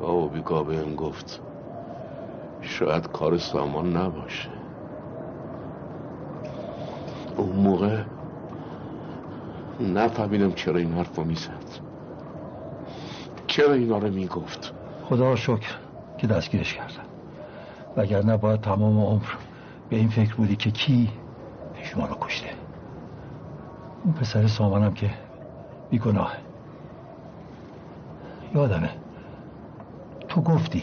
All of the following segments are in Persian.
و بی وقت و بیگاه بهم گفت شاید کار سامان نباشه. اون موقع نفهمیدم چرا این حرف رو می‌زد. چرا اینا رو می‌گفت؟ خدا شکر که دستگیرش کردن. وگرنه باید تمام عمر به این فکر بودی که کی شما رو کشته. اون پسر سامانم که بیگناه. یادمه. تو گفتی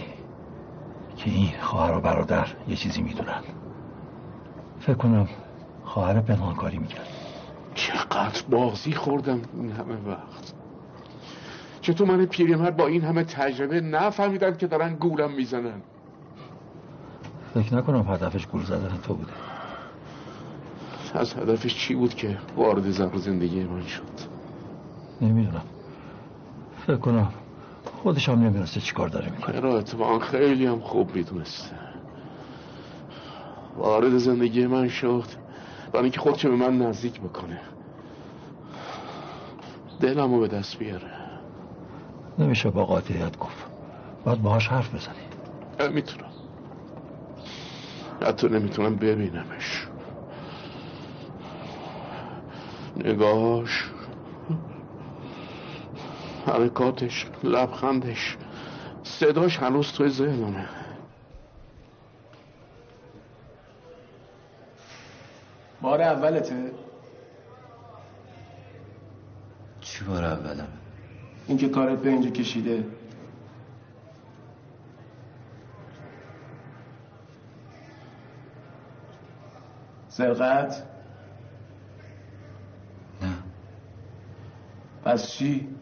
که این خواهر و برادر یه چیزی می‌دونن. فکر کنم خواهر پنهانکاری می‌کرد. چقدر بازی خوردم این همه وقت. چطور من پیرمرد با این همه تجربه نفهمیدم که دارن گولم می‌زنن. فکر نکنم هدفش گول زدن تو بوده. از هدفش چی بود که وارد زن زندگی من شد؟ نمی‌دونم. فکر کنم خودش هم نمی‌دونسته چی کار داره می‌کنه. را اتفاقا خیلی هم خوب می‌دونسته. وارد زندگی من شد. برای اینکه خودشو به من نزدیک بکنه. دلمو به دست بیاره. نمیشه با قاطعیت گفت. باید باهاش حرف بزنی. می‌تونم. حتی نمی‌تونم ببینمش. نگاهاش حرکاتش لبخندش صداش هنوز توی ذهنمه. بار اولته؟ چی بار اولم؟ این که کارت به اینجا کشیده. سرقت نه. پس چی؟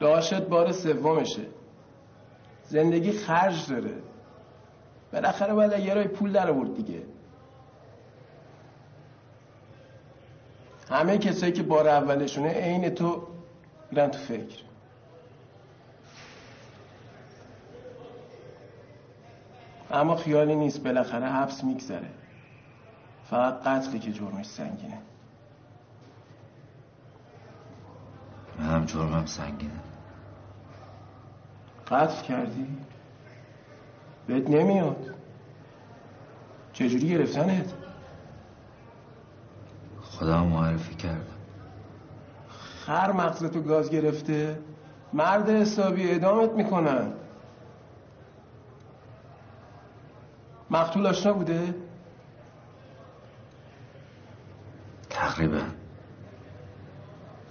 داشت بار سومشه. زندگی خرج داره. بالاخره باید یه رای پول در آورد دیگه. همه کسایی که بار اولشونه عین تو میرن تو فکر. اما خیالی نیست بالاخره حبس میگذره. فقط قتلی که جرمش سنگینه منم جرمم سنگینه قتل کردی؟ بهت نمیاد چجوری گرفتنت؟ خدا معرفی کردم خر مغزتو گاز گرفته مرد حسابی ادامت می‌کنن مقتول آشنا بوده؟ تقریبا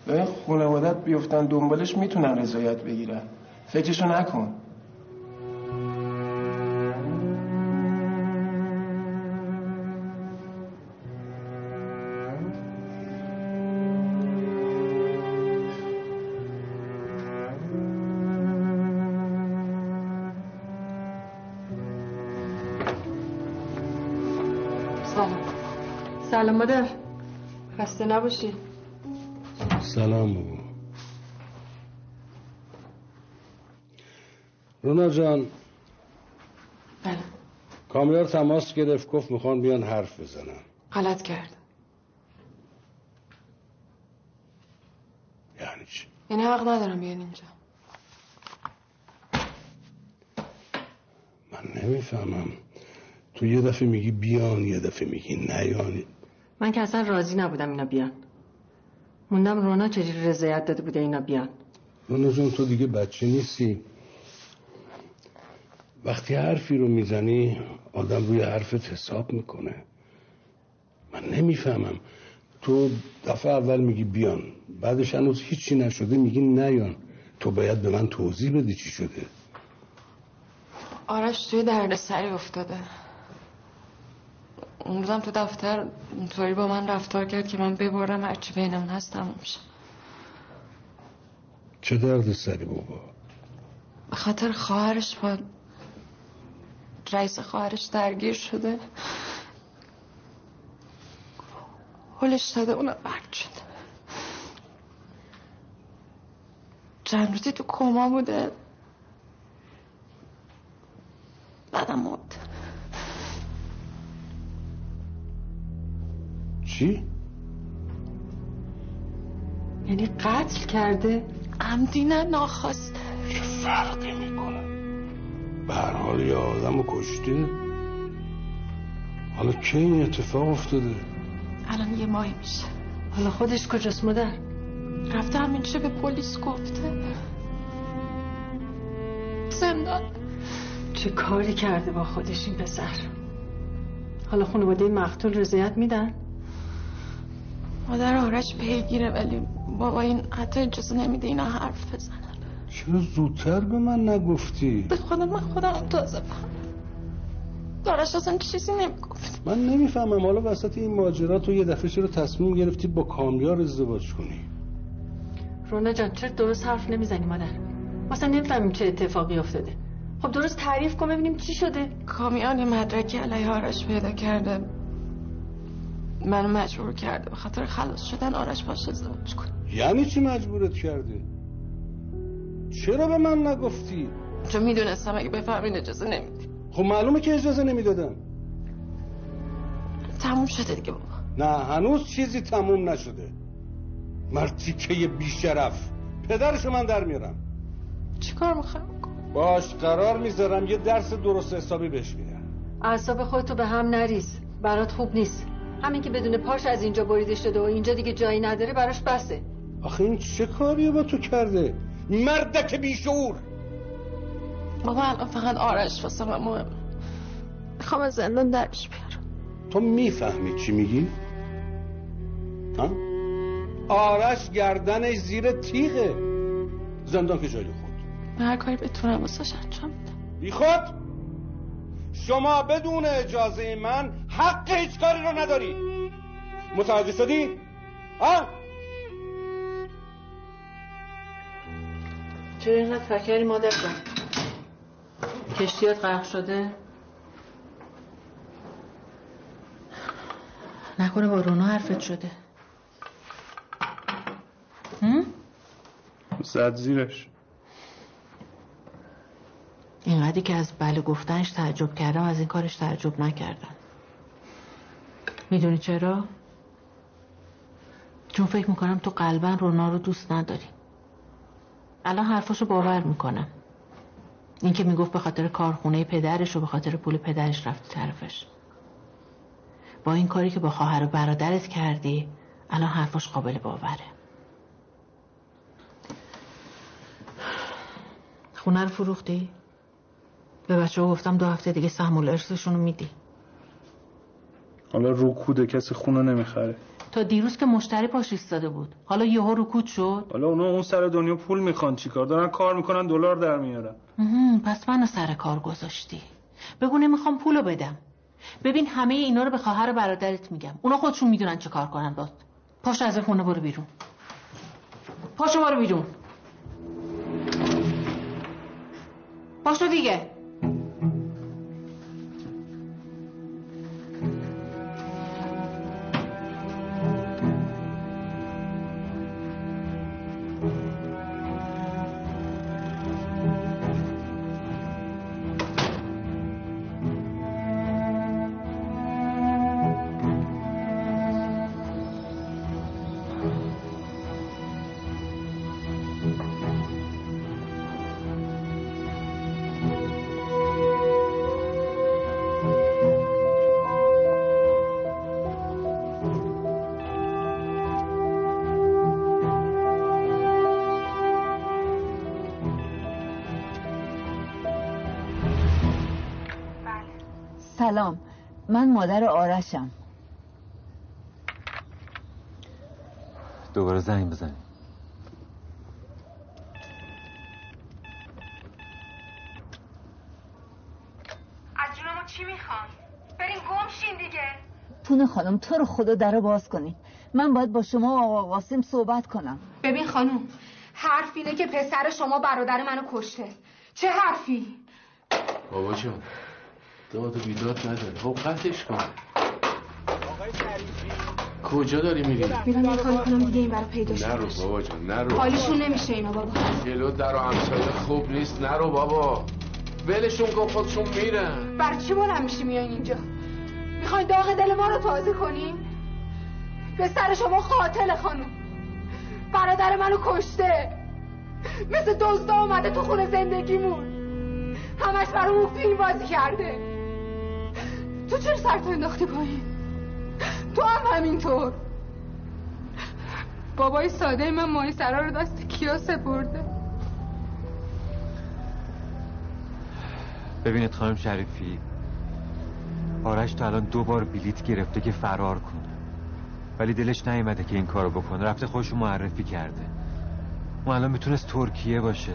و خانوادت بیفتن دنبالش می‌تونن رضایت بگیرن. فکرشو نکن. سلام. سلام مادر. خسته نباشی. سلام. بابا رونا جان. بله. کامیار تماس گرفت گفت می‌خوان بیان حرف بزنن. غلط کرد. یعنی چی؟ یعنی حق ندارم بیان اینجا. من نمی‌فهمم. تو یه دفعه میگی بیان یه دفعه میگی نیان. من که اصلا راضی نبودم اینا بیان. موندم رونا چجوری رضایت داده بوده اینا بیان. رونا جان تو دیگه بچه نیستی. وقتی حرفی رو می‌زنی آدم روی حرفت حساب می‌کنه. من نمی‌فهمم. تو دفعه اول میگی بیان. بعدش هنوز هیچی نشده میگی نیان. تو باید به من توضیح بدی چی شده. آرش توی درد سری افتاده. اون روزم تو دفتر اونطوری با من رفتار کرد که من ببرم هرچی بینمون هست تموم شه چه درد سری بابا؟ به خاطر خواهرش با رئیس خواهرش درگیر شده. هلش داده اونو برد شده. چند روزی تو کما بوده. بعدم مرد. چی؟ یعنی قتل کرده؟ عمدی نه ناخواسته. چه فرقی می‌کنه؟ به هر حال یه آدم رو کشته؟ حالا کی این اتفاق افتاده؟ الان یه ماهی میشه. حالا خودش کجاست مادر؟ رفته همین چه به پلیس گفته. زندان. چه کاری کرده با خودش این پسر؟ حالا خانواده مقتول رضایت میدن؟ مادر آرش پیگیره ولی بابا این حتی اجازه نمیده اینا حرف بزنن. چرا زودتر به من نگفتی؟ به خدا من خودم تازه فهم دارش اصلا چیزی نمی‌گفت. من نمی‌فهمم. حالا وسط این ماجرا تو یه دفعه چرا تصمیم گرفتی با کامیار ازدواج کنی؟ رونا جان چرا درست حرف نمی‌زنی مادر؟ مثلا نمی‌فهمیم چه اتفاقی افتاده. خب درست تعریف کن ببینیم چی شده. کامیان یه مدرکی علیه آرش پیدا کرده. منو مجبور کرده به خاطر خلاص شدن آرش باش ازدواج کن یعنی چی مجبورت کرده؟ چرا به من نگفتی؟ چون می‌دونستم اگه بفهمین اجازه نمیدی. خب معلومه که اجازه نمی‌دادم. تموم شده دیگه بابا. نه هنوز چیزی تموم نشده. مرتی که یه بیشرف پدرشو من در میارم. چیکار می‌خوام باش قرار می‌ذارم یه درس درست حسابی بهش میدم اعصاب خودتو به هم نریز. برات خوب نیست. همین که بدون پاش از اینجا بریده شده و اینجا دیگه جایی نداره براش بسه. آخه این چه کاریه با تو کرده؟ مردک بیشعور بابا الان فقط آرش واسه من مهم می‌خوام از زندان درش بیارم. تو می‌فهمی چی میگی؟ ها؟ آرش گردنش زیر تیغه. زندان که جای خود. من هر کاری بتونم واسش انجام میدم بی خود شما بدون اجازه من حق هیچ کاری رو نداری متوجه شدی؟ ها؟ چرا اینقدر فکری مادر جان کشتیات غرق شده نکنه با رونا حرفت شده هم؟ زد زیرش اینقدری که از بله گفتنش تعجب کردم از این کارش تعجب نکردم. می‌دونی چرا؟ چون فکر می‌کنم تو قلبا رونا رو دوست نداری. الان حرفاشو باور می‌کنم. این که می‌گفت به خاطر کارخونه پدرش و به خاطر پول پدرش رفتی طرفش. با این کاری که با خواهر و برادرت کردی الان حرفاش قابل باوره. خونه رو فروختی؟ به بچه ها گفتم دو هفته دیگه سهم ارثشون رو میدی. حالا رکوده کسی خونه نمی‌خره. تا دیروز که مشتری پاش ایستاده بود. حالا یهو رکود شد. حالا اونا اون سر دنیا پول می‌خوان چیکار دارن؟ کار می‌کنن دلار در میارن. پس منو سر کار گذاشتی. بگو نمی‌خوام پولو بدم. ببین همه اینا رو به خواهر برادرت میگم. اونا خودشون می‌دونن چه کار کنن. باز پاشو از خونه برو بیرون. پاشو برو بیرون. پاشو دیگه. سلام. من مادر آرشم. دوباره زنگ بزنی. از جونمو چی می‌خوان؟ بریم گم شین دیگه. پونه خانم تو رو خدا در باز کنی. من باید با شما و آقا قاسم صحبت کنم. ببین خانم حرف اینه که پسر شما برادر منو کشته. چه حرفی؟ بابا جان داد و بیداد نداره خب قطعش کن کجا داری میری؟ میرم. یه کاری کنم دیگه این برا پیدا نرو بابا جان نرو. حالیشون نمیشه اینا بابا. جلو در و همسایه خوب نیست نرو بابا. ولشون کن خودشون میرن. بر چی بلند میشی میایین اینجا؟ می‌خواین داغ دل ما رو تازه کنین به سر شما قاتل خانم. برادر منو کشته. مثل دزدا اومده تو خونه زندگیمون. همش برامون فیلم بازی کرده. تو چرا سرتو انداختی پایین؟ تو هم همینطور. بابای ساده من ماهی سرا رو دست کیا سپرده؟ ببینید خانم شریفی آرش تا الان دو بار بلیت گرفته که فرار کنه. ولی دلش نیومده که این کارو بکنه. رفته خودشو معرفی کرده. اون الان می‌تونست ترکیه باشه.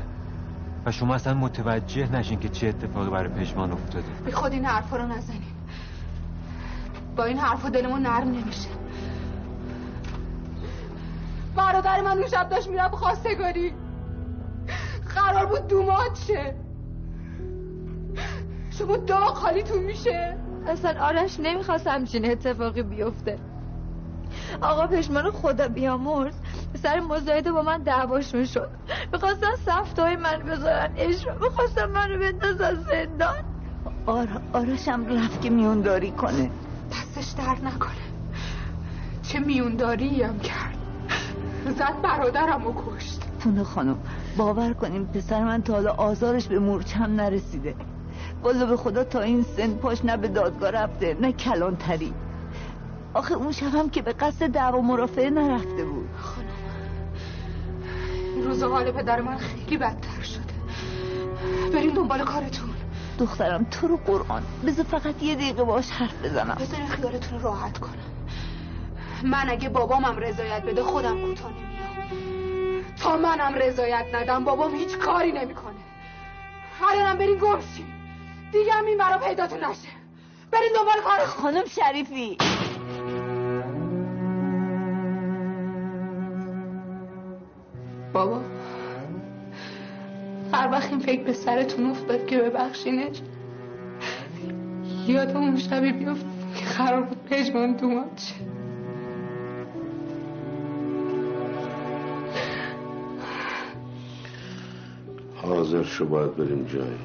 و شما اصلا متوجه نشین که چه اتفاقی برای پژمان افتاده. بی خود این حرفا رو نزنین با این حرفا دلمون نرم نمیشه. برادر من اون شب داشت می‌رفت خواستگاری. قرار بود دومات شه. شما داغ خالیتون میشه. اصلا آرش نمی‌خواست همچین اتفاقی بیفته. آقا پشمان خدا بیامرز سر مزایده با من دعواشون شد. می‌خواستن سفتای من بذارن اجرا می‌خواستن منو بندازن زندان. آر... آرشم رفت که میونداری کنه. دستش درد نکنه. چه میونداری هم کرد. زد برادرم و کشت. پونه خانم باور کنیم پسر من تا حالا آزارش به مورچم نرسیده. والا به خدا تا این سن پاش نه به دادگاه رفته نه کلانتری. آخه اون شبم که به قصد دعوا مرافعه نرفته بود. خانم این روز حال پدر من خیلی بدتر شده. بریم دنبال کارتون. دخترم تو رو قرآن. بذار فقط یه دقیقه باش حرف بزنم. بذارین خیالتون رو راحت کنم. من اگه بابامم رضایت بده خودم کوتاه نمیام تا منم رضایت ندم بابام هیچ کاری نمی‌کنه. الانم برین گمشین دیگه هم این برا پیداتون نشه. برین دنبال کار خانم شریفی. بابا. هر وقت این فکر به سرتون افتاد که ببخشینش. یاد اون شبی بیفت که قرار بود پژمان دومات شه حاضر شو باید بریم جایی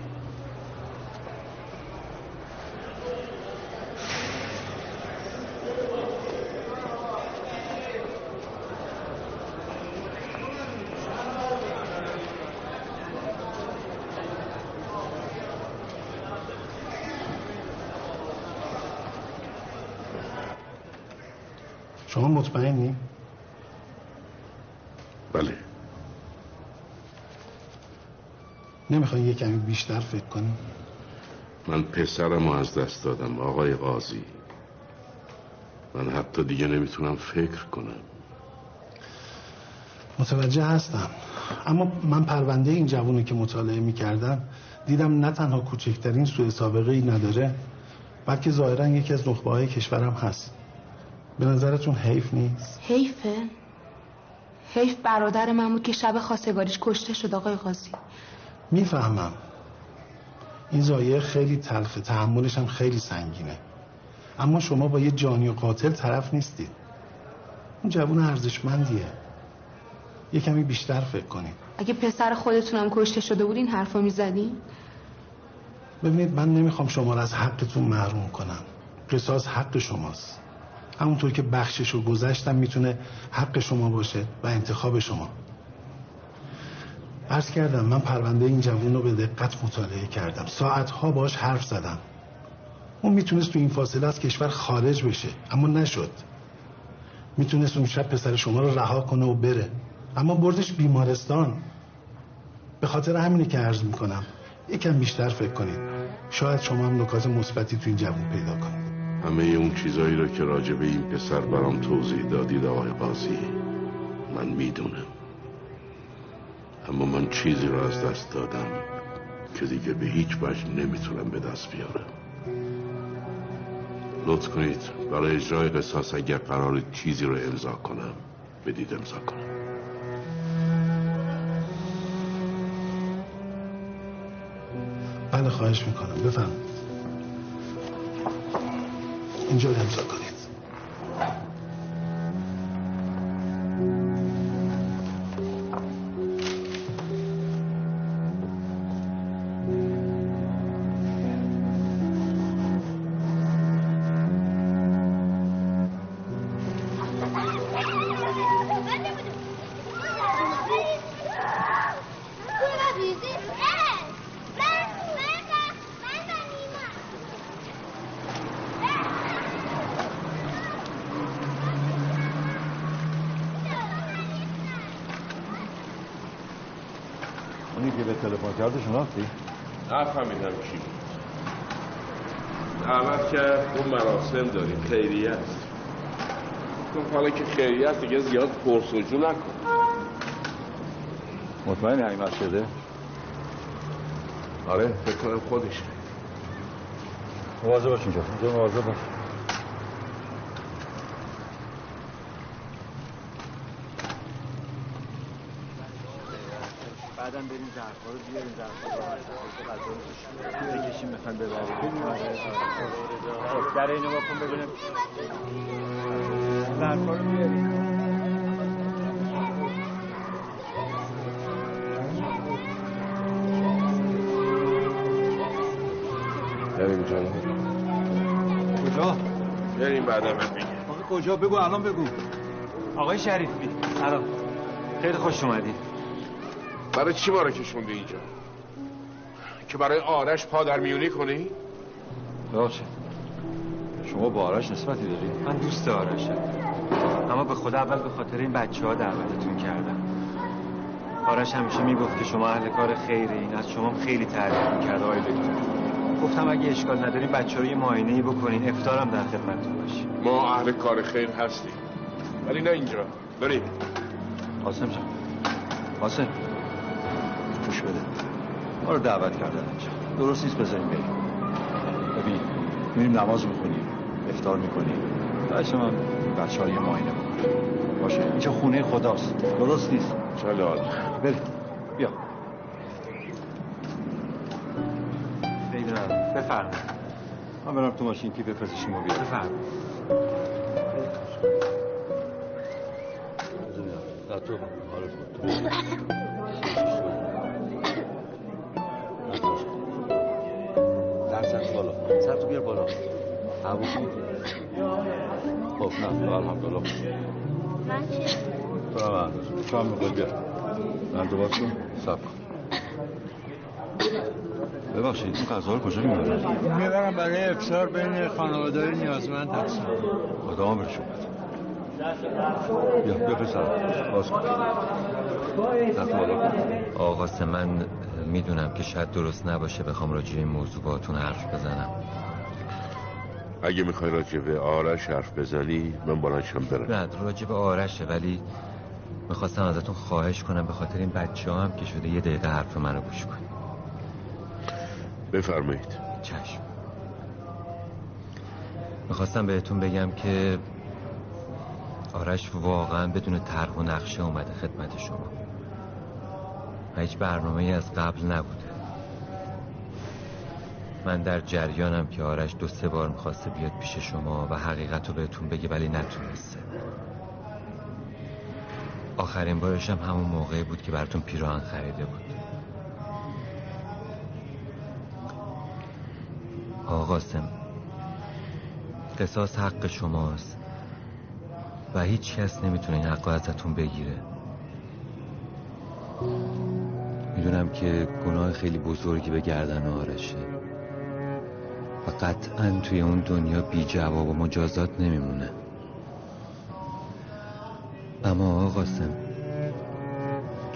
شما مطمئنی؟ بله نمی‌خوای یه کمی بیشتر فکر کنی؟ من پسرم رو از دست دادم آقای قاضی. من حتی دیگه نمی‌تونم فکر کنم. متوجه هستم. اما من پرونده این جوونی که مطالعه می‌کردم دیدم نه تنها کوچکترین سوء سابقه ای نداره بلکه ظاهرا یکی از نخبه های کشورم هست. به نظرتون حیف نیست؟ حیفه. حیف برادر من بود که شب خواستگاریش کشته شد آقای قاضی. می‌فهمم. این زایه خیلی تلخه تحملش هم خیلی سنگینه. اما شما با یه جانی و قاتل طرف نیستید. اون جوون ارزشمندیه. یه کمی بیشتر فکر کنید. اگه پسر خودتونم کشته شده بود این حرفا می‌زدین ببینید من نمی‌خوام شما رو از حقتون محروم کنم. قصاص حق شماست. همونطور که بخشش و گذشتم می‌تونه حق شما باشه و انتخاب شما. عرض کردم من پرونده این جوون رو به دقت مطالعه کردم. ساعتها باش حرف زدم. اون می‌تونست تو این فاصله از کشور خارج بشه اما نشد. می‌تونست اون شب پسر شما رو رها کنه و بره. اما بردش بیمارستان. به خاطر همینه که عرض می‌کنم یکم بیشتر فکر کنید. شاید شما هم نکات مثبتی تو این جوون پیدا کنید. همه اون چیزایی رو که راجع به این پسر برام توضیح دادید آقای قاضی من می‌دونم. اما من چیزی رو از دست دادم که دیگه به هیچ وجه نمی‌تونم به دست بیارم. لطف کنید برای اجرای قصاص اگر قرار چیزی رو امضا کنم بدید امضا کنم. بله خواهش می‌کنم. بفهم اینجا امضا کنید. اونی که به تلفن کرده شناختی؟ نفهمیدم کی بود. دعوت کرد اون مراسم داریم خیریه است. گفت حالا که خیریه است دیگه زیاد پرسجو نکن. مطمئنی همین مسجده؟ آره. فکر کنم خودشه. مواظب باش اینجا. اینجا مواظب باش. بعدم بریم ظرفا رو بیاریم ظرفا رو غذا رو بکشیم می‌خوایم ببریم. خب در اینو بکن ببینیم. ظرفا رو بیاریم. بریم جان کجا؟ بریم بعدم بگیم آقا کجا؟ بگو الان بگو. آقای شریفی سلام. خیلی خوش اومدی. برای چی ما رو کشوندی اینجا؟ که برای آرش پا در میونی کنی؟ باشه شما با آرش نسبتی داری؟ من دوست آرشم. اما به خدا اول به خاطر این بچه ها دعوتتون کردم. آرش همیشه می‌گفت که شما اهل کار خیره این از شما خیلی تعریف می‌کرد آقای دکتر. گفتم اگه اشکال نداریم بچه رو یه معاینه ای بکنین افتارم در خدمتتون باشیم ما اهل کار خیر هستیم. ولی نه اینجا. بریم. قاسم جان. قاسم. گوش بده. ما رو دعوت کردن اینجا درست نیست بذاریم بریم. ببین میریم نماز می‌کنیم افطار می‌کنیم. بعدش من بچه ها یه معاینه بکنیم باشه. اینجا خونه خداست. درست نیست. جلال بریم. بیا. بفرمایید من برم تو ماشین کیف پزشکی ما بیارم. بفرمایید نه تو. آره سر تو بیار بالا. هوا خوب خب نه الحمدلله. من چه؟ تو هم انداز تو هم می‌خوای بیار. من دوباره کن سب کن. ببخشید این غذا رو کجا می‌برن؟ می‌برم برای افطار بین خانواده های نیازمند هستم. خدا عمرشون بده بیا بیا پسر. باز کن. آقا من می‌دونم که شاید درست نباشه بخوام راجع به این موضوع باهاتون حرف بزنم. اگه می‌خوای راجع به آرش حرف بزنی من بلنشم برم. نه راجع به آرشه ولی می‌خواستم ازتون خواهش کنم به خاطر این بچه هم که شده یه دقیقه حرف منو گوش کن بفرمایید. چشم. می‌خواستم بهتون بگم که آرش واقعا بدون طرح و نقشه اومده خدمت شما. هیچ برنامه از قبل نبوده. من در جریانم که آرش دو سه بار می‌خواسته بیاد پیش شما و حقیقت رو بهتون بگه ولی نتونسته. آخرین بارش هم همون موقعی بود که براتون پیراهن خریده بود. آقا قاسم قصاص حق شماست و هیچ کس نمی‌تونه این حق ازتون بگیره. می‌دونم که گناه خیلی بزرگی به گردن آرشه. و قطعا توی اون دنیا بی جواب و مجازات نمیمونه. اما آقا قاسم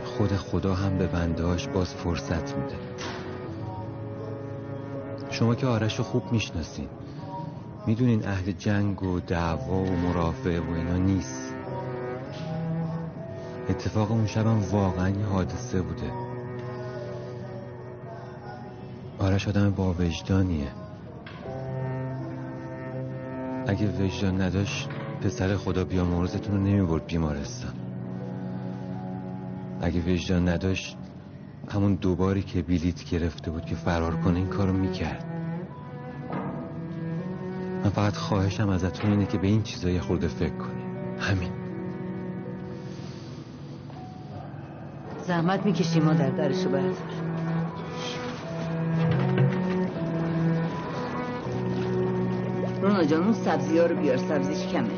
خود خدا هم به بندهاش باز فرصت میده. شما که آرش رو خوب می‌شناسین. می‌دونین اهل جنگ و دعوا و مرافعه و اینا نیست. اتفاق اون شبم واقعا یه حادثه بوده. آرش آدم با وجدانیه. اگه وجدان نداشت پسر خدا بیا مورزتون رو نمی‌برد بیمارستان. اگه وجدان نداشت همون دوباری که بیلیت گرفته بود که فرار کنه این کارو می‌کرد. من فقط خواهشم ازتون اینه که به این چیزایی خورده فکر کنی. همین. زحمت می‌کشی ما در درشو بردار. رونا جان اون سبزی ها رو بیار سبزیش کمه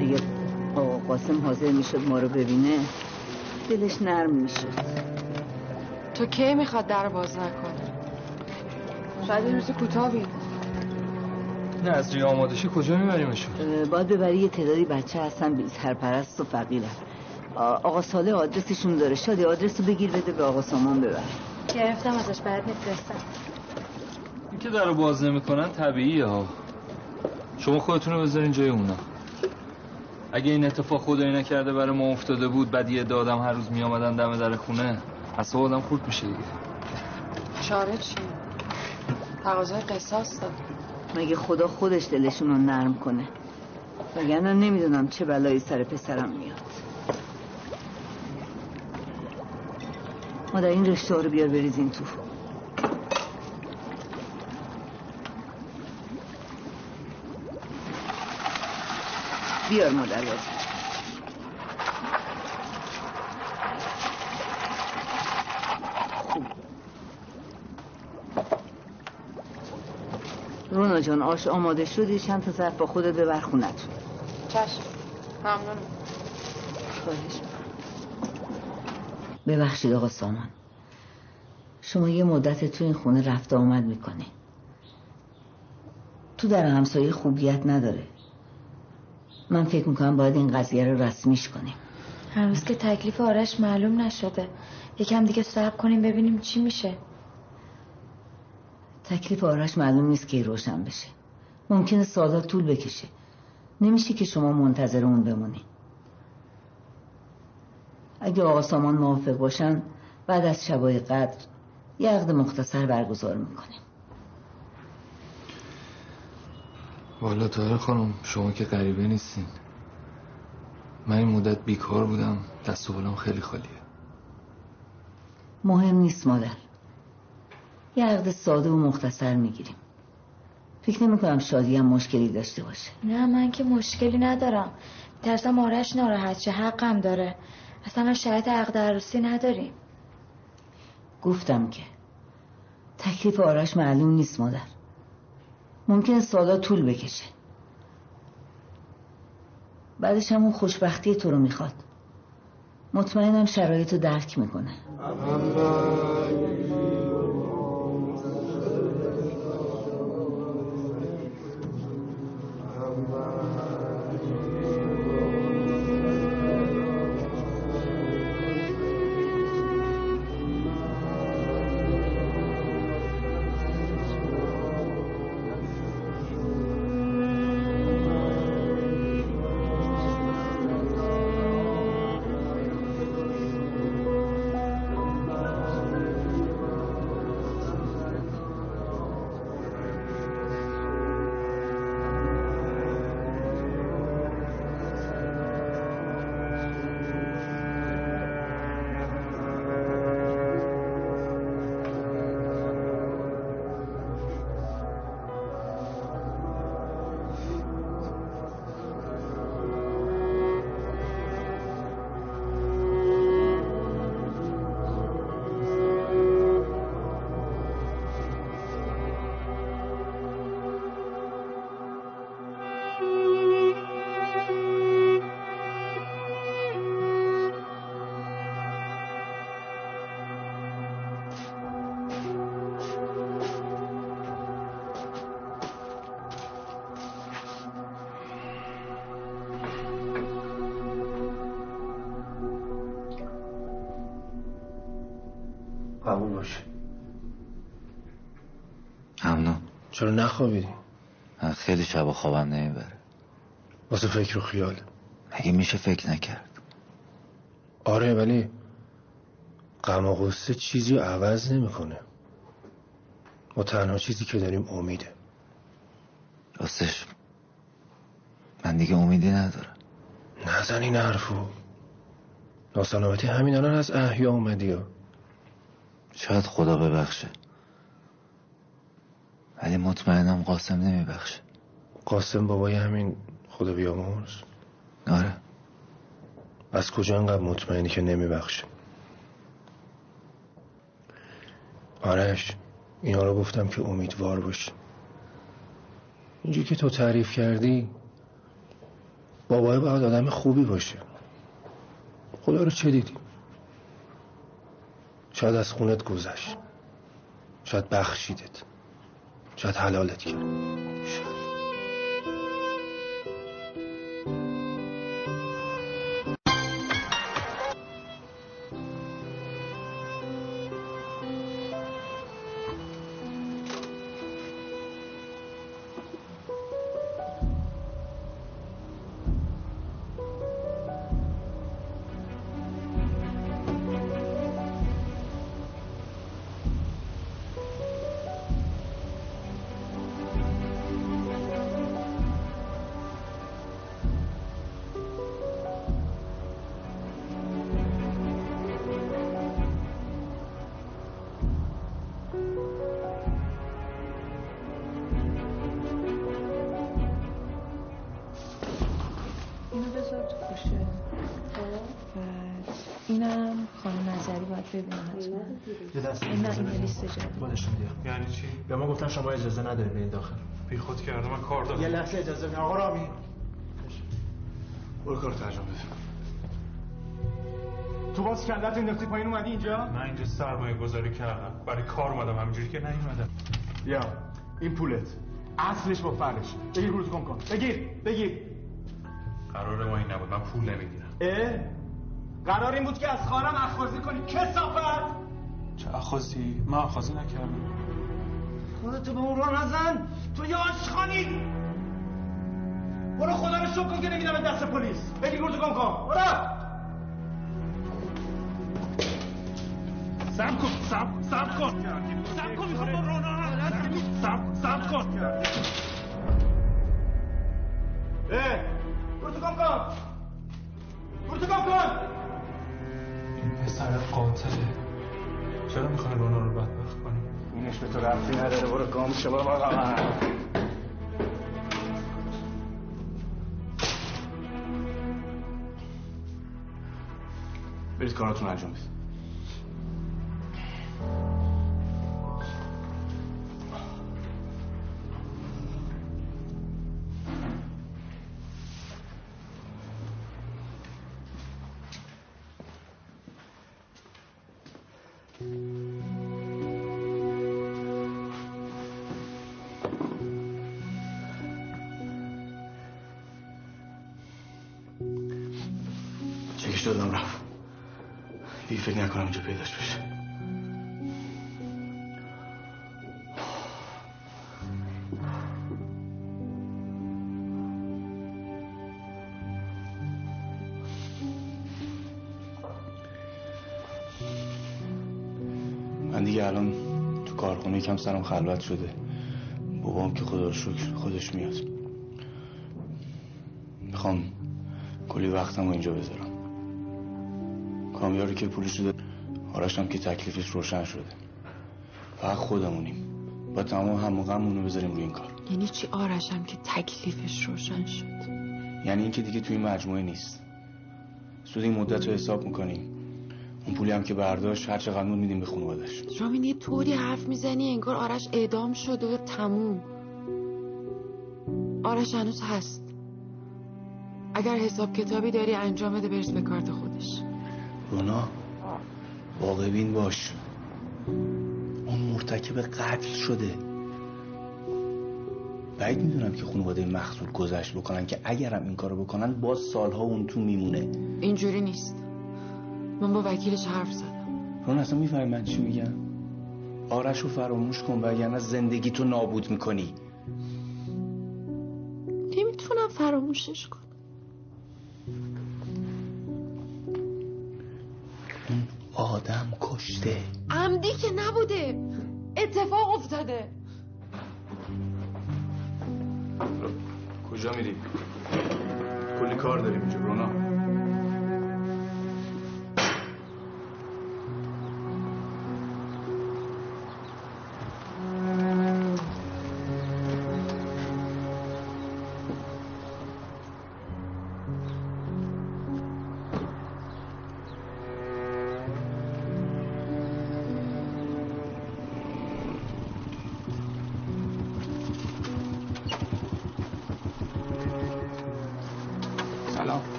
اگه آقا قاسم حاضر می‌شد ما رو ببینه دلش نرم می‌شد تو کی می‌خواد در باز نکنه شاید این روز کوتاه بیاد نه از ری آمادشی کجا میبریمشون باید ببری یه تعدادی بچه هستن بی سرپرست و فقیرن. آقا ساله آدرسشون داره. شادی آدرس رو بگیر بده به آقا سامان ببر. گرفتم ازش برات میفرستم. این که در رو باز نمی‌کنن طبیعیه ها. شما خودتون رو بذارین جای اونا. اگه این اتفاق خدایی نکرده برای ما افتاده بود بعد یه دادم هر روز میامدن دم در خونه اصلا آدم خورد میشه دیگه. چاره چی؟ تقاضای قصاص داد مگه خدا خودش دلشون رو نرم کنه؟ وگرنه نمی‌دونم چه بلایی سر پسرم میاد. مادر این رشته ها رو بیار بریزین تو بیار مادر باز رونا جان آش آماده شدی چند تا ظرف با خودت ببر خونتون چشم ممنونم خواهش ببخشید آقا سامان. شما یه مدت تو این خونه رفت آمد می‌کنی. تو در همسایه خوبیت نداره. من فکر می‌کنم باید این قضیه رو رسمیش کنیم. هنوز که تکلیف آرش معلوم نشده. یکم دیگه صبر کنیم ببینیم چی میشه. تکلیف آرش معلوم نیست که روشن بشه. ممکنه سالها طول بکشه. نمیشه که شما منتظر اون بمونی. اگه آقا سامان موافق باشن بعد از شبای قدر یه عقد مختصر برگزار می‌کنیم. والا تاره خانم شما که غریبه نیستین. من این مدت بیکار بودم دست و بالم خیلی خالیه. مهم نیست مادر. یه عقد ساده و مختصر می‌گیریم. فکر نمی کنم شادی هم مشکلی داشته باشه. نه من که مشکلی ندارم. ترسم آرش ناراحت شه حقم داره. اصلا شرط عقد عروسی نداریم. گفتم که. تکلیف آرش معلوم نیست مادر. ممکنه سالا طول بکشه. بعدش هم اون خوشبختی تو رو می‌خواد. مطمئنم شرایط رو درک می‌کنه. چرا نخوابیدی؟ من خیلی شب خوابم نمی‌بره. واسه فکر و خیال. مگه میشه فکر نکرد؟ آره ولی غم و غصه چیزی عوض نمی‌کنه. ما تنها چیزی که داریم امیده. راستش من دیگه امیدی ندارم. نزن این حرفو. ناسلامتی همین الان از احیا اومدی ها شاید خدا ببخشه. ولی مطمئنم قاسم نمیبخشه. قاسم بابای همین خدا بیامرز؟ آره. از کجا انقدر مطمئنی که نمیبخشه؟ آرش اینا رو گفتم که امیدوار باشی. اینجوری که تو تعریف کردی بابای باید آدم خوبی باشه. خدا رو چه دیدی؟ شاید از خونت گذشت. شاید بخشیدت. شاید حلالت کرد لحظه اجازه بده آقا رامی برو کار ترجمه بده. تو باز کندت انداختی پایین اومدی اینجا؟ من اینجا سرمایه گذاری کردم. برای کار اومدم. همینجوری که نیومدم. بیا این پولت. اصلش با فرش. بگیر گروز کن کن. بگیر بگیر. قرار ما این نبود. من پول نمی‌گیرم. اه؟ قرار این بود که از خانم اخوازی کنی. کسافت چه اخوازی؟ من اخوازی نکردم. خودتو به اون رو نزن. تو یه آشخانی برو خدا رو شکر کن که نمیدم دست پلیس. بگیر گروز کن کن برو. سب کن سب سب کن. سب کن می‌خوام با رونا سب سب کن. اه تو کن تو کن کن این پسر قاتله. چرا می‌خوای رونا رو بدبخت کنی؟ اینش به تو رفتی نداره. برو گام شو برو برید کاراتون انجام بدید. اینجا پیداش بشه. من دیگه الان تو کارخونه یکم سرم خلوت شده. بابام که خدا رو شکر خودش میاد. می‌خوام کلی وقتم رو اینجا بذارم. کامیاری که پولش شده آرش هم که تکلیفش روشن شده. فقط خودمونیم. با تمام هم و غممون رو بذاریم روی این کار. یعنی چی آرشم که تکلیفش روشن شد؟ یعنی اینکه دیگه توی این مجموعه نیست. سود این مدت رو حساب می‌کنیم. اون پولی هم که برداشت هر چقدر بود میدیم به خانوادش رامین یه طوری حرف می‌زنی انگار آرش اعدام شده و تموم. آرش هنوز هست. اگر حساب کتابی داری انجام بده برس به کارت خودش. رونا؟ واقع بین باش. اون مرتکب قتل شده. بعید می‌دونم که خانواده مخصول گذشت بکنن که اگرم این کارو بکنن باز سالها اون تو میمونه. اینجوری نیست. من با وکیلش حرف زدم. رونا اصلا می‌فهمی من چی میگم؟ آرش رو فراموش کن وگرنه زندگی تو نابود می‌کنی. نمی‌تونم فراموشش کنم. آدم کشته. عمدی که نبوده. اتفاق افتاده. کجا میری؟ کلی کار داریم اینجا رونا.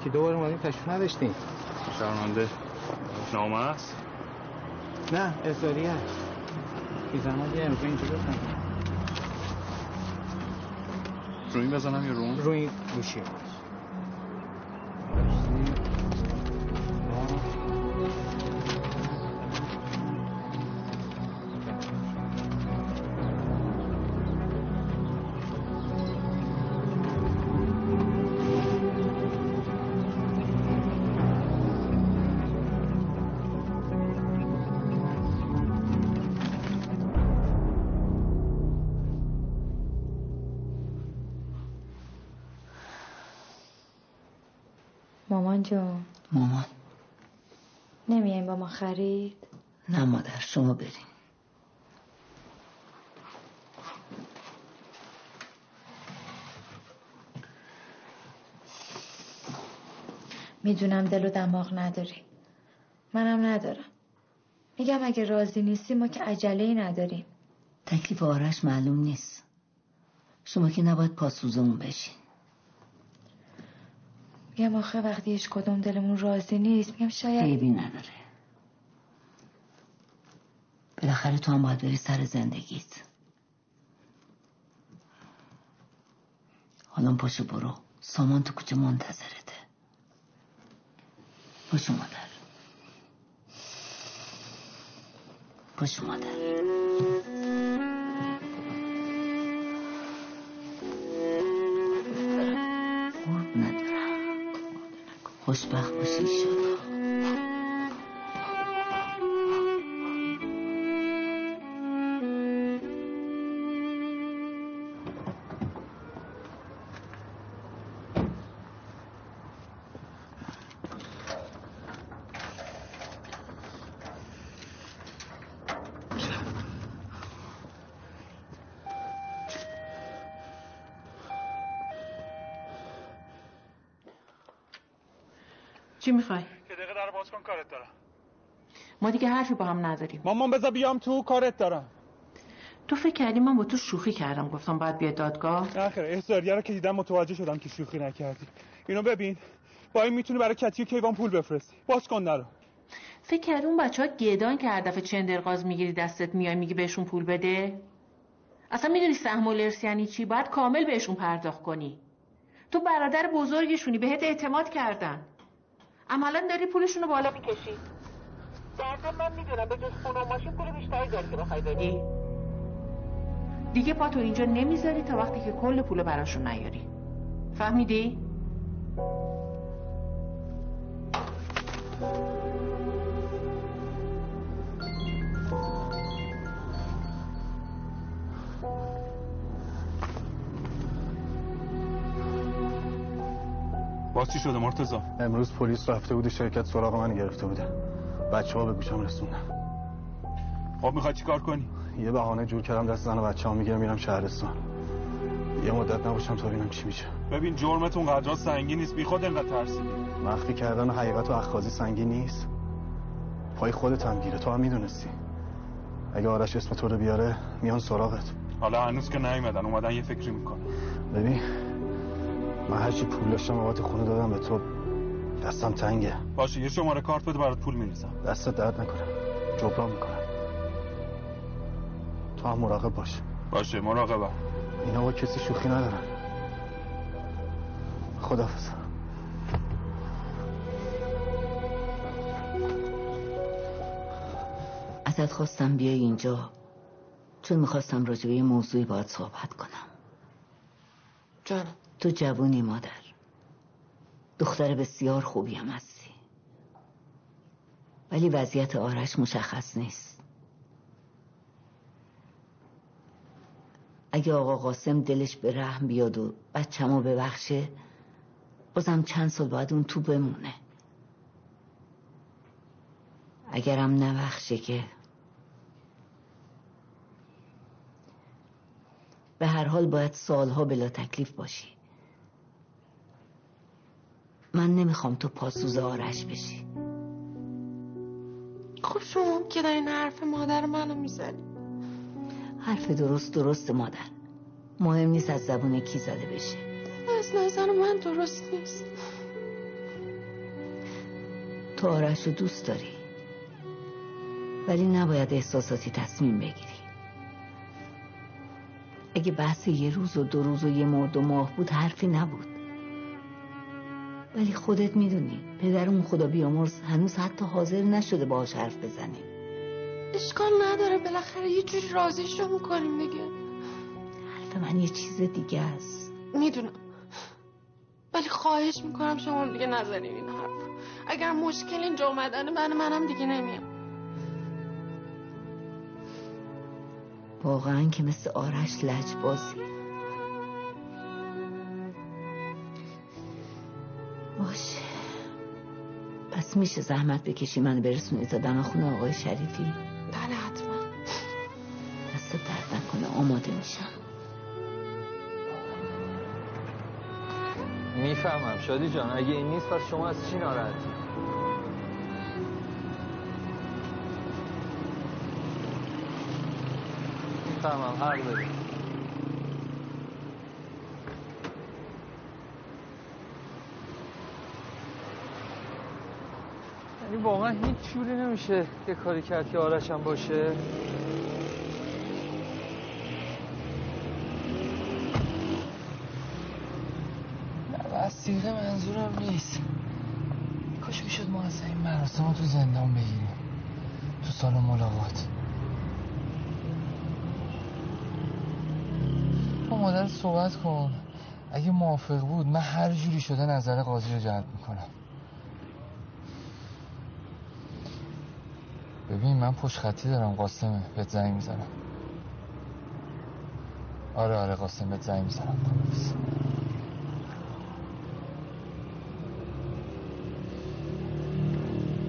یکی دو بار اومدیم تشریف نداشتیم. شرمنده. نامه هست نه اصراری هست بی زحمت یه امضا اینجا بزن روی بزنم یا رون؟ روی گوشی مامان جون. مامان. نمیایم با ما خرید؟ نه مادر شما برین می‌دونم دل و دماغ نداری. منم ندارم. میگم اگه راضی نیستی ما که عجله ای نداریم. تکلیف آرش معلوم نیست. شما که نباید پاسوزمون بشین. میگم آخه وقتی هیچ کدوم دلمون راضی نیست میگم شاید عیبی نداره. بالاخره تو هم باید بری سر زندگیت. حالا پاشو برو. سامان تو کوچه منتظرته. پاشو مادر. پاشو مادر. خوشبخت باشی چی می‌خوای؟ که دقیقه در باز کن کارت دارم. ما دیگه حرفی با هم نداریم. مامان بذار بیام تو کارت دارم. تو فکر کردی من با تو شوخی کردم. گفتم باید بیاد دادگاه. نه خیر احضاریه رو که دیدم متوجه شدم که شوخی نکردی. اینو ببین. با این می‌تونی برای کتی و کیوان پول بفرستی. باز کن نرو. فکر کردی اون بچه ها گدان که هر دفعه چندرغاز می‌گیری دستت میای میگی بهشون پول بده؟ اصلا می‌دونی سهم و لرس یعنی چی؟ باید کامل بهشون پرداخت کنی. تو برادر بزرگشونی بهت اعتماد کردن. عملا داری پولشون رو بالا می‌کشی. در من می‌دونم به جز خونه و ماشین پول بیشتری داری که بخوای بدی. دیگه پا تو اینجا نمی‌ذاری تا وقتی که کل پول براشون نیاری. فهمیدی؟ باز چی شده مرتضی؟ امروز پلیس رفته بود شرکت سراغ من گرفته بوده. بچه ها به گوشم رسوندن. خب می‌خوای چیکار کنی؟ یه بهانه جور کردم دست زن و بچه ها می‌گیرم میرم شهرستان. یه مدت نباشم تا ببینم چی میشه. ببین جرمتون قدرات سنگین نیست بیخود اینقدر ترسیدی. مخفی کردن حقیقت و اخخازی سنگین نیست پای خودت هم گیره تو هم می‌دونستی. اگه آرش اسم تو رو بیاره میان سراغت. حالا هنوز که نیومدن اومدن یه فکری می‌کنن. ببین من هرچی پول داشتم بابت خونه دادم به تو. دستم تنگه. باشه یه شماره کارت بده برات پول میریزم دست درد نکنه. جبران می‌کنم. تو هم مراقب باش. باشه مراقبم. اینا با کسی شوخی ندارن. خدافز ازت خواستم بیای اینجا. چون می‌خواستم راجبه یه موضوعی باید صحبت کنم. جانم. تو جوونی مادر. دختر بسیار خوبی هم هستی. ولی وضعیت آرش مشخص نیست. اگه آقا قاسم دلش به رحم بیاد و بچه‌مو ببخشه بازم چند سال باید اون تو بمونه. اگرم نبخشه که. به هر حال باید سالها بلا تکلیف باشی. من نمی‌خوام تو پاسوز آرش بشی. خب شما که در این حرف مادر منو می‌زنی. حرف درست درست مادر. مهم نیست از زبون کی زده بشه. از نظر من درست نیست. تو آرش رو دوست داری. ولی نباید احساساتی تصمیم بگیری. اگه بحث یه روز و دو روز و یه ماه دو ماه بود حرفی نبود. ولی خودت می‌دونی پدر اون خدا بیامرز هنوز حتی حاضر نشده باهاش حرف بزنه. اشکال نداره بالاخره یه جوری راضیشو می‌کنیم دیگه. حرف من یه چیز دیگه است. می‌دونم. ولی خواهش می‌کنم شما دیگه نزنین این حرف. اگر مشکل اینجا اومدن من منم دیگه نمیام واقعا که مثل آرش لجبازی. پس میشه زحمت بکشی من برسونی تا دم خونه آقای شریفی؟ بله حتما. دست درد نکنه آماده میشم. می‌فهمم. شادی جان اگه این نیست پس شما از چی ناراحتی؟ می‌فهمم حق داری یعنی واقعا هیچ جوری نمیشه یه کاری کرد که آرش هم باشه. وسیقه منظورم نیست. کاش می‌شد ما از این مراسم تو زندان بگیریم. تو سال ملاقات. با مادر صحبت کن. اگه موافق بود من هر جوری شده نظر قاضی رو جلب می‌کنم. ببین من پشت خطی دارم قاسمه بهت زنگ می‌زنم. آره آره قاسم بهت زنگ می‌زنم.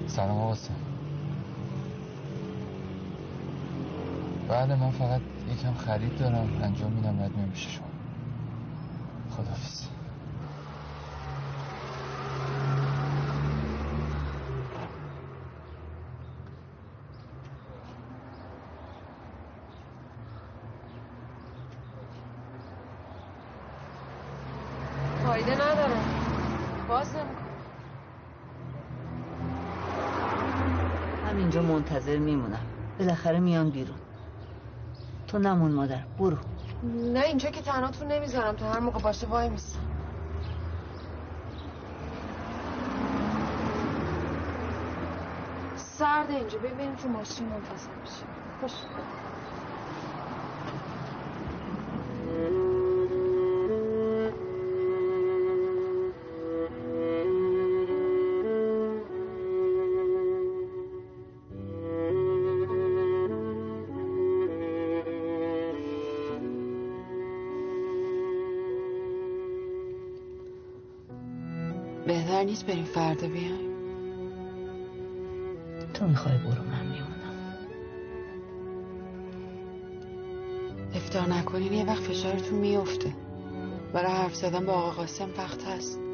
سلام قاسم. بله من فقط یکم خرید دارم انجام میدم بعد میام پیش شما خدافظ فایده نداره باز نمی‌کنم همینجا منتظر میمونم بالاخره میان بیرون. تو نمون مادر برو. نه اینجا که تنهاتون نمی‌ذارم تو هر موقع باشه وای میستم سرد اینجا ببینیم تو ماشین منتظر بشیم خوش نیست بریم فردا بیایم. تو می‌خوای برو من میمونم. افتار نکنین یه وقت فشارتون میفته برای حرف زدن با آقا قاسم وقت هست.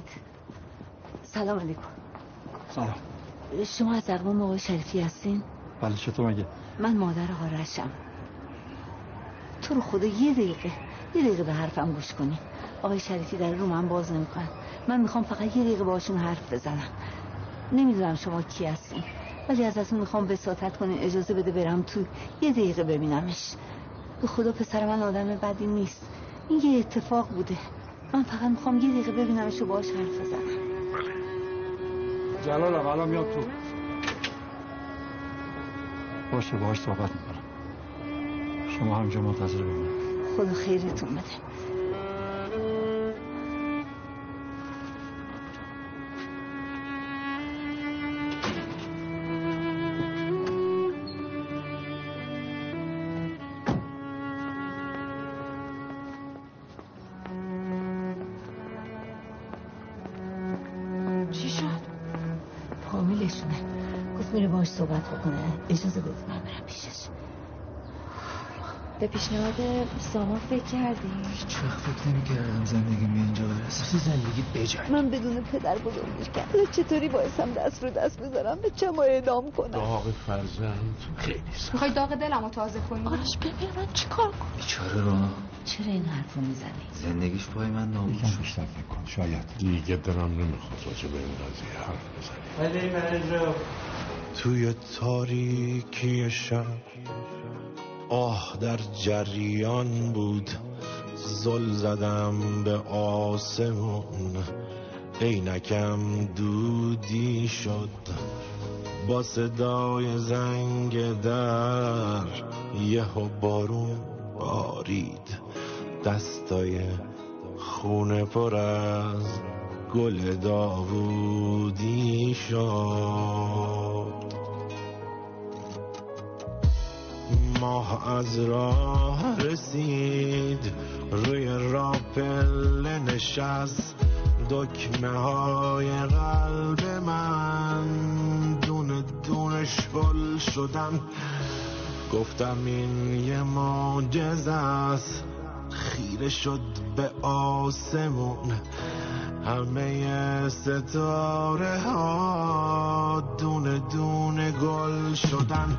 ببخشید سلام علیکم. سلام. شما از اقوام آقای شریفی هستین؟ بله چطور مگه؟ من مادر آرشم تو رو خدا یه دقیقه یه دقیقه به حرفم گوش کنی. آقای شریفی در رو من باز نمی‌کنن من می‌خوام فقط یه دقیقه باشون حرف بزنم. نمی‌دونم شما کی هستین ولی ازتون می‌خوام وساطت کنین اجازه بده برم تو یه دقیقه ببینمش. به خدا پسر من آدم بدی نیست. این یه اتفاق بوده. من فقط می‌خوام یه دقیقه ببینمش و باهاش حرف بزنم. جلالم الان میاد تو. باشه باهاش صحبت می‌کنم. شما همینجا منتظر بمونید. خدا خیرتون بده. صحبت بکنه. اجازه بده. من برم پیشش. به پیشنهاد سامان فکر کردی؟ هیچ وقت فکر نمی کردم زندگی به اینجا برسه. زندگی بجنگ. من بدون پدر بزرگش کردم. چطوری باعثم دست رو دست بذارم؟ به چه ما اعدام کنم؟ داغ فرزند خیلی سخت. می‌خوای داغ دلمو تازه کنی؟ آرش ببین من چیکار کنم؟ بیچاره رونا چرا این حرف رو می‌زنی؟ زندگیش پای من نابود یکم شد. بیشتر فکر کن شاید. دیگه دلم نمی‌خواد راجع به این قضیه حرف بزنی توی تاریکی شب. آه در جریان بود. زل زدم به آسمون. عینکم دودی شد. با صدای زنگ در یهو بارون بارید. دستای خونه پر از گل داوودی شد. ماه از راه رسید. روی راپل نشست. دکمه های قلب من. دونه دونه شل شدن. گفتم این یه معجزه است. خیره شد به آسمون. همه ستاره ها دونه دونه گل شدن.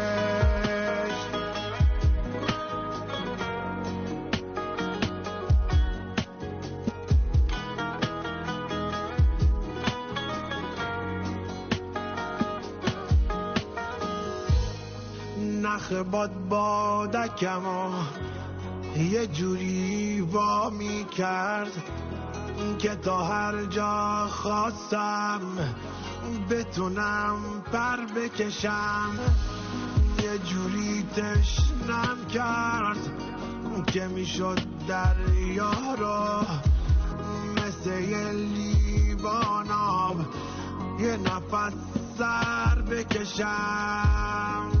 نخ باد بادکم یه جوری وا می کرد که تا هر جا خواستم بتونم پر بکشم. یه جوری تشنم کرد که می‌شد دریا رو مثل یه یه نفس سر بکشم.